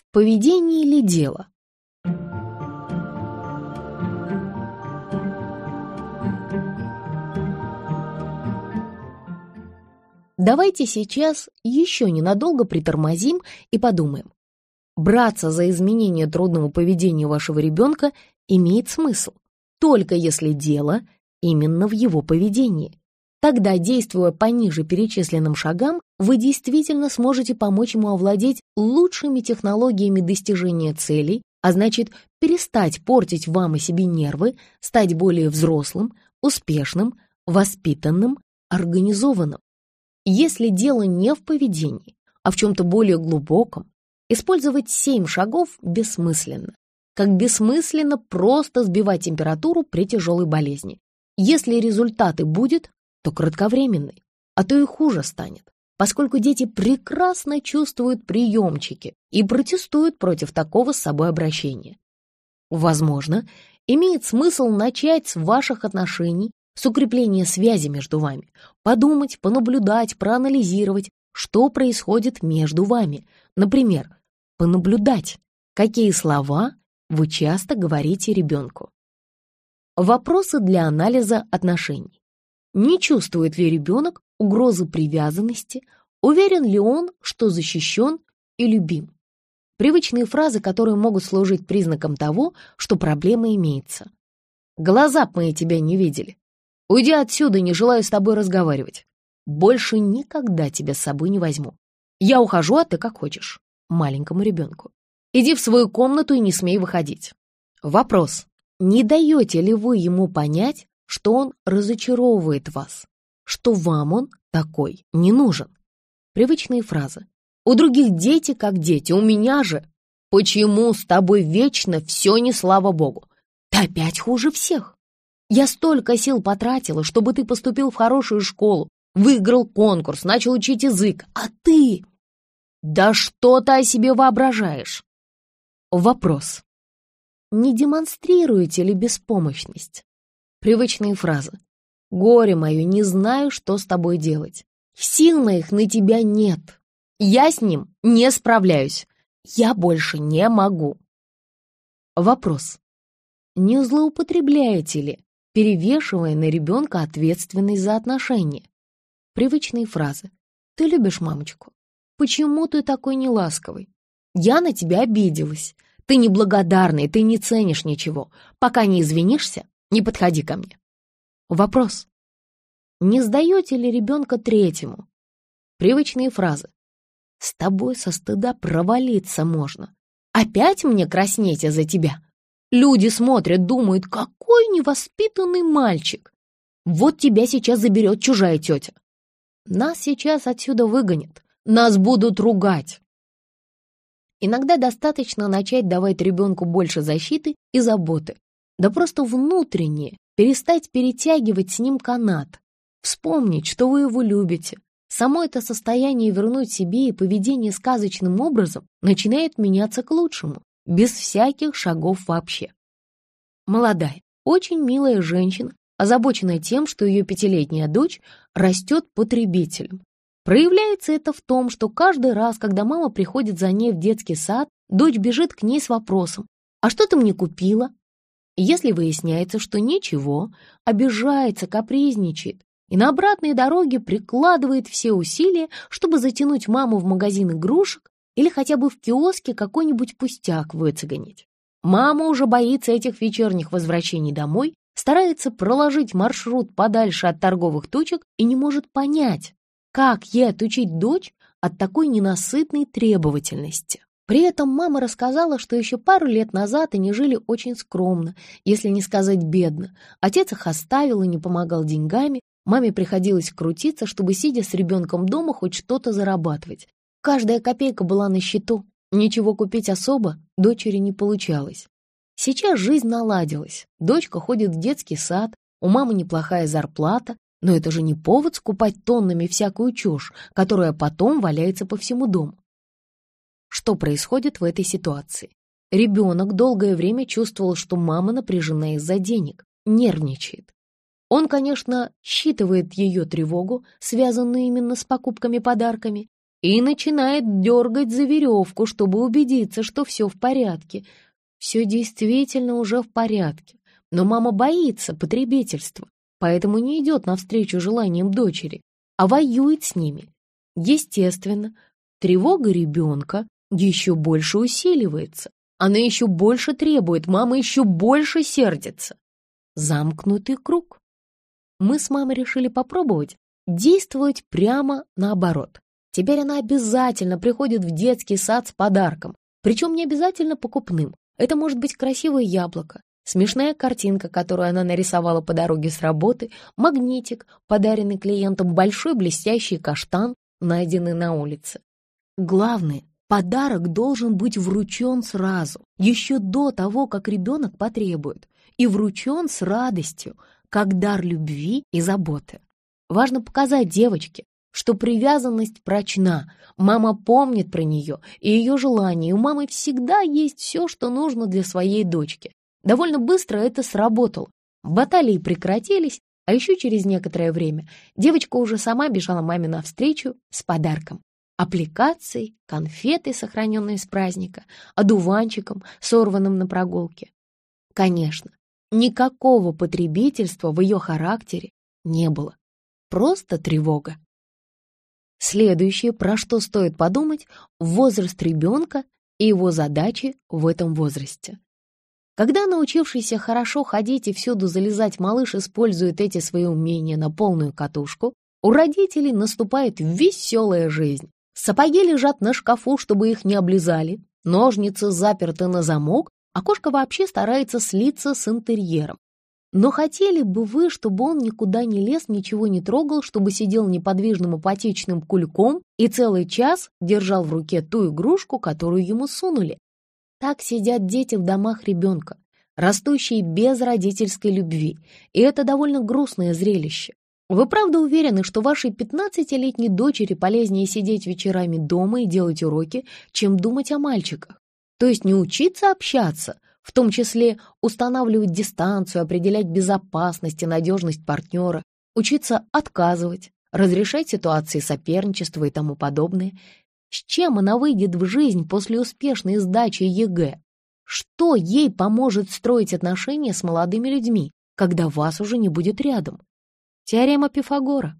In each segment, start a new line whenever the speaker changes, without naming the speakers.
В поведении ли дело? Давайте сейчас еще ненадолго притормозим и подумаем. Браться за изменение трудного поведения вашего ребенка имеет смысл, только если дело именно в его поведении. Тогда, действуя по ниже перечисленным шагам, вы действительно сможете помочь ему овладеть лучшими технологиями достижения целей, а значит, перестать портить вам и себе нервы, стать более взрослым, успешным, воспитанным, организованным. Если дело не в поведении, а в чем-то более глубоком, использовать семь шагов бессмысленно. Как бессмысленно просто сбивать температуру при тяжелой болезни. Если результаты будет, то кратковременный, а то и хуже станет, поскольку дети прекрасно чувствуют приемчики и протестуют против такого с собой обращения. Возможно, имеет смысл начать с ваших отношений с укрепления связи между вами, подумать, понаблюдать, проанализировать, что происходит между вами. Например, понаблюдать, какие слова вы часто говорите ребенку. Вопросы для анализа отношений. Не чувствует ли ребенок угрозы привязанности, уверен ли он, что защищен и любим? Привычные фразы, которые могут служить признаком того, что проблема имеется. Глаза б мои тебя не видели. Уйди отсюда, не желаю с тобой разговаривать. Больше никогда тебя с собой не возьму. Я ухожу, а ты как хочешь. Маленькому ребенку. Иди в свою комнату и не смей выходить. Вопрос. Не даете ли вы ему понять, что он разочаровывает вас, что вам он такой не нужен? Привычные фразы. У других дети как дети, у меня же. Почему с тобой вечно все не слава богу? Ты опять хуже всех. Я столько сил потратила, чтобы ты поступил в хорошую школу, выиграл конкурс, начал учить язык, а ты... Да что ты о себе воображаешь? Вопрос. Не демонстрируете ли беспомощность? Привычные фразы. Горе мое, не знаю, что с тобой делать. Сил моих на тебя нет. Я с ним не справляюсь. Я больше не могу. Вопрос. Не злоупотребляете ли перевешивая на ребенка ответственность за отношения. Привычные фразы. «Ты любишь мамочку? Почему ты такой неласковый? Я на тебя обиделась. Ты неблагодарный, ты не ценишь ничего. Пока не извинишься, не подходи ко мне». Вопрос. Не сдаете ли ребенка третьему? Привычные фразы. «С тобой со стыда провалиться можно. Опять мне краснеть из-за тебя?» Люди смотрят, думают, какой невоспитанный мальчик. Вот тебя сейчас заберет чужая тетя. Нас сейчас отсюда выгонят, нас будут ругать. Иногда достаточно начать давать ребенку больше защиты и заботы, да просто внутренне перестать перетягивать с ним канат, вспомнить, что вы его любите. Само это состояние вернуть себе и поведение сказочным образом начинает меняться к лучшему без всяких шагов вообще. Молодая, очень милая женщина, озабоченная тем, что ее пятилетняя дочь растет потребителем. Проявляется это в том, что каждый раз, когда мама приходит за ней в детский сад, дочь бежит к ней с вопросом «А что ты мне купила?» Если выясняется, что ничего, обижается, капризничает и на обратной дороге прикладывает все усилия, чтобы затянуть маму в магазин игрушек или хотя бы в киоске какой-нибудь пустяк выцегонить. Мама уже боится этих вечерних возвращений домой, старается проложить маршрут подальше от торговых точек и не может понять, как ей отучить дочь от такой ненасытной требовательности. При этом мама рассказала, что еще пару лет назад они жили очень скромно, если не сказать бедно. Отец их оставил и не помогал деньгами, маме приходилось крутиться, чтобы, сидя с ребенком дома, хоть что-то зарабатывать. Каждая копейка была на счету. Ничего купить особо дочери не получалось. Сейчас жизнь наладилась. Дочка ходит в детский сад, у мамы неплохая зарплата, но это же не повод скупать тоннами всякую чушь, которая потом валяется по всему дому. Что происходит в этой ситуации? Ребенок долгое время чувствовал, что мама напряжена из-за денег, нервничает. Он, конечно, считывает ее тревогу, связанную именно с покупками-подарками, и начинает дергать за веревку, чтобы убедиться, что все в порядке. Все действительно уже в порядке, но мама боится потребительства, поэтому не идет навстречу желаниям дочери, а воюет с ними. Естественно, тревога ребенка еще больше усиливается. Она еще больше требует, мама еще больше сердится. Замкнутый круг. Мы с мамой решили попробовать действовать прямо наоборот. Теперь она обязательно приходит в детский сад с подарком, причем не обязательно покупным. Это может быть красивое яблоко, смешная картинка, которую она нарисовала по дороге с работы, магнитик, подаренный клиентам, большой блестящий каштан, найденный на улице. Главное, подарок должен быть вручен сразу, еще до того, как ребенок потребует, и вручен с радостью, как дар любви и заботы. Важно показать девочке, что привязанность прочна, мама помнит про нее и ее желания, у мамы всегда есть все, что нужно для своей дочки. Довольно быстро это сработало. Баталии прекратились, а еще через некоторое время девочка уже сама бежала маме навстречу с подарком. Аппликацией, конфетой, сохраненной с праздника, одуванчиком, сорванным на прогулке. Конечно, никакого потребительства в ее характере не было. Просто тревога. Следующее, про что стоит подумать, возраст ребенка и его задачи в этом возрасте. Когда научившийся хорошо ходить и всюду залезать малыш использует эти свои умения на полную катушку, у родителей наступает веселая жизнь. Сапоги лежат на шкафу, чтобы их не облизали, ножницы заперты на замок, а кошка вообще старается слиться с интерьером. Но хотели бы вы, чтобы он никуда не лез, ничего не трогал, чтобы сидел неподвижным апатичным кульком и целый час держал в руке ту игрушку, которую ему сунули? Так сидят дети в домах ребенка, растущие без родительской любви, и это довольно грустное зрелище. Вы правда уверены, что вашей 15-летней дочери полезнее сидеть вечерами дома и делать уроки, чем думать о мальчиках? То есть не учиться общаться – в том числе устанавливать дистанцию, определять безопасность и надежность партнера, учиться отказывать, разрешать ситуации соперничества и тому подобное. С чем она выйдет в жизнь после успешной сдачи ЕГЭ? Что ей поможет строить отношения с молодыми людьми, когда вас уже не будет рядом? Теорема Пифагора.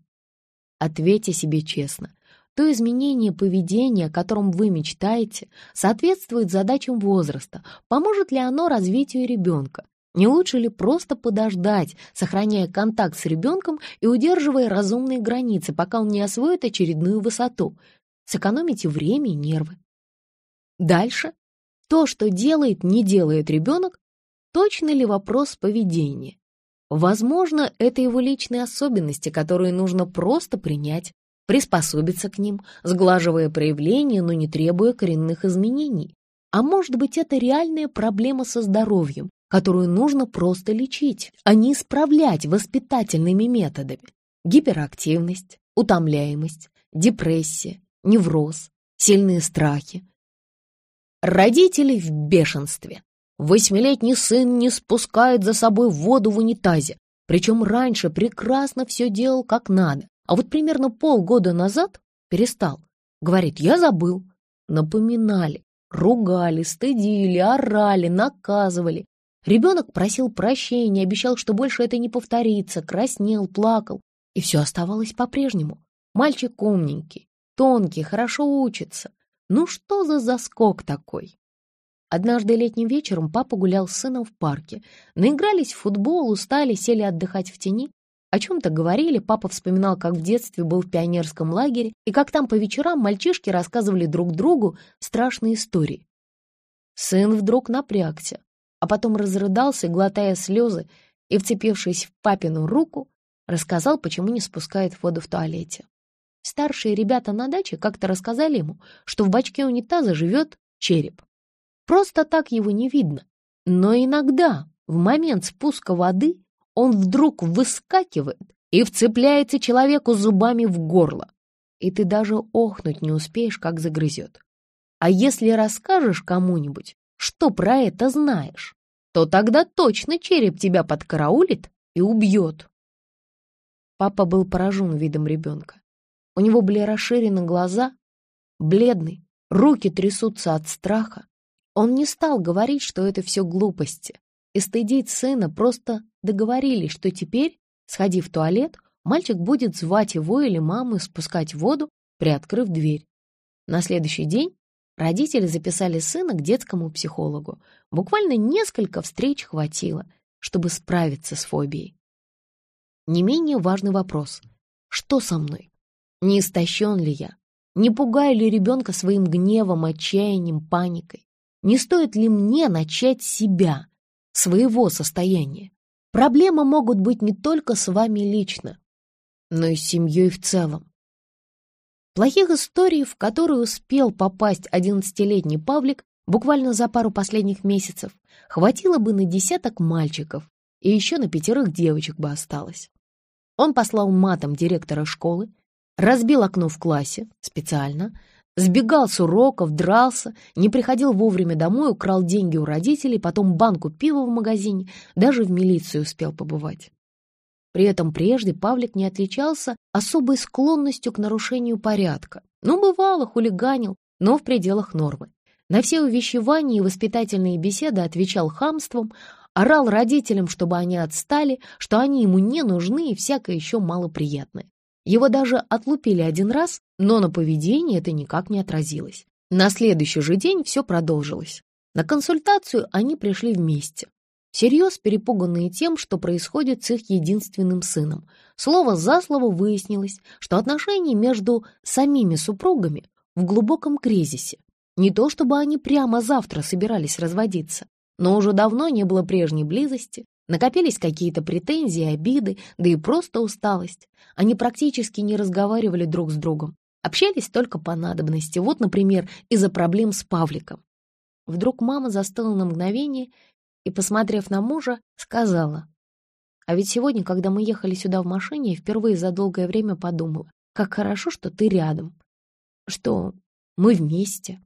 Ответьте себе честно, то изменение поведения, о котором вы мечтаете, соответствует задачам возраста, поможет ли оно развитию ребенка. Не лучше ли просто подождать, сохраняя контакт с ребенком и удерживая разумные границы, пока он не освоит очередную высоту? Сэкономите время и нервы. Дальше. То, что делает, не делает ребенок, точно ли вопрос поведения? Возможно, это его личные особенности, которые нужно просто принять приспособиться к ним, сглаживая проявления, но не требуя коренных изменений. А может быть, это реальная проблема со здоровьем, которую нужно просто лечить, а не исправлять воспитательными методами. Гиперактивность, утомляемость, депрессия, невроз, сильные страхи. Родители в бешенстве. Восьмилетний сын не спускает за собой воду в унитазе, причем раньше прекрасно все делал как надо, а вот примерно полгода назад перестал. Говорит, я забыл. Напоминали, ругали, стыдили, орали, наказывали. Ребенок просил прощения, обещал, что больше это не повторится, краснел, плакал. И все оставалось по-прежнему. Мальчик умненький, тонкий, хорошо учится. Ну что за заскок такой? Однажды летним вечером папа гулял с сыном в парке. Наигрались в футбол, устали, сели отдыхать в тени. О чем-то говорили, папа вспоминал, как в детстве был в пионерском лагере, и как там по вечерам мальчишки рассказывали друг другу страшные истории. Сын вдруг напрягся, а потом разрыдался, глотая слезы, и, вцепившись в папину руку, рассказал, почему не спускает воду в туалете. Старшие ребята на даче как-то рассказали ему, что в бачке унитаза живет череп. Просто так его не видно. Но иногда, в момент спуска воды, он вдруг выскакивает и вцепляется человеку зубами в горло. И ты даже охнуть не успеешь, как загрызет. А если расскажешь кому-нибудь, что про это знаешь, то тогда точно череп тебя подкараулит и убьет. Папа был поражен видом ребенка. У него были расширены глаза, бледный, руки трясутся от страха. Он не стал говорить, что это все глупости, и стыдить сына просто договорились, что теперь, сходив в туалет, мальчик будет звать его или маму спускать воду, приоткрыв дверь. На следующий день родители записали сына к детскому психологу. Буквально несколько встреч хватило, чтобы справиться с фобией. Не менее важный вопрос. Что со мной? Не истощен ли я? Не пугаю ли ребенка своим гневом, отчаянием, паникой? Не стоит ли мне начать себя, своего состояния? Проблемы могут быть не только с вами лично, но и с семьей в целом. Плохих историй, в которые успел попасть одиннадцатилетний Павлик буквально за пару последних месяцев, хватило бы на десяток мальчиков, и еще на пятерых девочек бы осталось. Он послал матом директора школы, разбил окно в классе специально, сбегал с уроков, дрался, не приходил вовремя домой, украл деньги у родителей, потом банку пива в магазине, даже в милиции успел побывать. При этом прежде Павлик не отличался особой склонностью к нарушению порядка. Ну, бывало, хулиганил, но в пределах нормы. На все увещевания и воспитательные беседы отвечал хамством, орал родителям, чтобы они отстали, что они ему не нужны и всякое еще малоприятное. Его даже отлупили один раз, но на поведении это никак не отразилось. На следующий же день все продолжилось. На консультацию они пришли вместе. Всерьез перепуганные тем, что происходит с их единственным сыном. Слово за слово выяснилось, что отношения между самими супругами в глубоком кризисе. Не то чтобы они прямо завтра собирались разводиться, но уже давно не было прежней близости, Накопились какие-то претензии, обиды, да и просто усталость. Они практически не разговаривали друг с другом. Общались только по надобности. Вот, например, из-за проблем с Павликом. Вдруг мама застыла на мгновение и, посмотрев на мужа, сказала. А ведь сегодня, когда мы ехали сюда в машине, я впервые за долгое время подумала, как хорошо, что ты рядом, что мы вместе.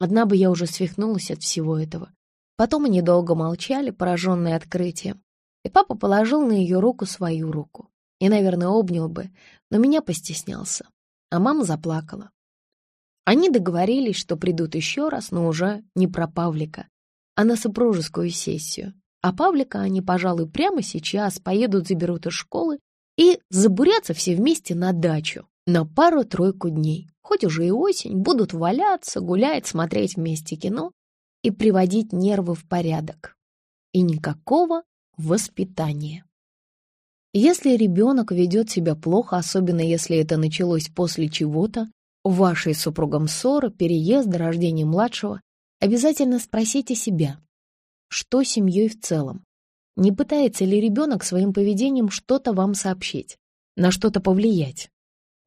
Одна бы я уже свихнулась от всего этого. Потом они долго молчали, пораженные открытием, и папа положил на ее руку свою руку. И, наверное, обнял бы, но меня постеснялся. А мама заплакала. Они договорились, что придут еще раз, но уже не про Павлика, а на супружескую сессию. А Павлика они, пожалуй, прямо сейчас поедут, заберут из школы и забурятся все вместе на дачу на пару-тройку дней. Хоть уже и осень, будут валяться, гулять, смотреть вместе кино и приводить нервы в порядок. И никакого воспитания. Если ребенок ведет себя плохо, особенно если это началось после чего-то, вашей супругом ссоры, переезда, рождения младшего, обязательно спросите себя, что семьей в целом. Не пытается ли ребенок своим поведением что-то вам сообщить, на что-то повлиять?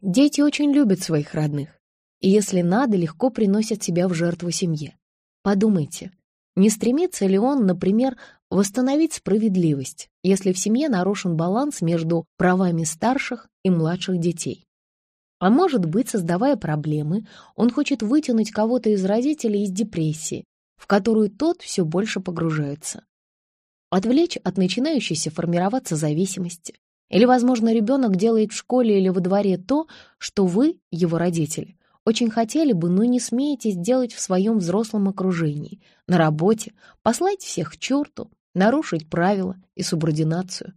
Дети очень любят своих родных, и если надо, легко приносят себя в жертву семье. Подумайте, не стремится ли он, например, восстановить справедливость, если в семье нарушен баланс между правами старших и младших детей? А может быть, создавая проблемы, он хочет вытянуть кого-то из родителей из депрессии, в которую тот все больше погружается. Отвлечь от начинающейся формироваться зависимости. Или, возможно, ребенок делает в школе или во дворе то, что вы, его родители, очень хотели бы, но не смеете сделать в своем взрослом окружении, на работе, послать всех к черту, нарушить правила и субординацию.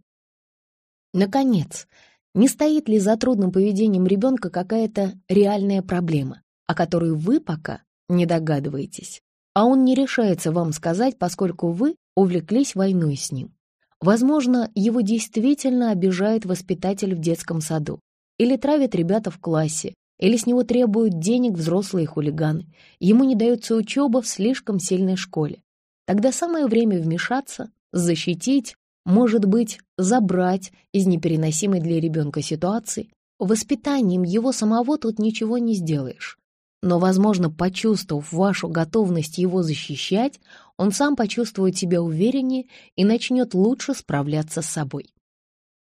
Наконец, не стоит ли за трудным поведением ребенка какая-то реальная проблема, о которой вы пока не догадываетесь, а он не решается вам сказать, поскольку вы увлеклись войной с ним. Возможно, его действительно обижает воспитатель в детском саду или травят ребята в классе, или с него требуют денег взрослые хулиганы. Ему не дается учеба в слишком сильной школе. Тогда самое время вмешаться, защитить, может быть, забрать из непереносимой для ребенка ситуации. Воспитанием его самого тут ничего не сделаешь. Но, возможно, почувствовав вашу готовность его защищать, он сам почувствует себя увереннее и начнет лучше справляться с собой.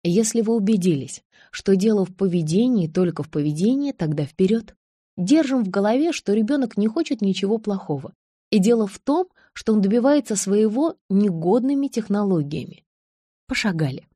Если вы убедились, что дело в поведении, только в поведении, тогда вперед. Держим в голове, что ребенок не хочет ничего плохого. И дело в том, что он добивается своего негодными технологиями. Пошагали.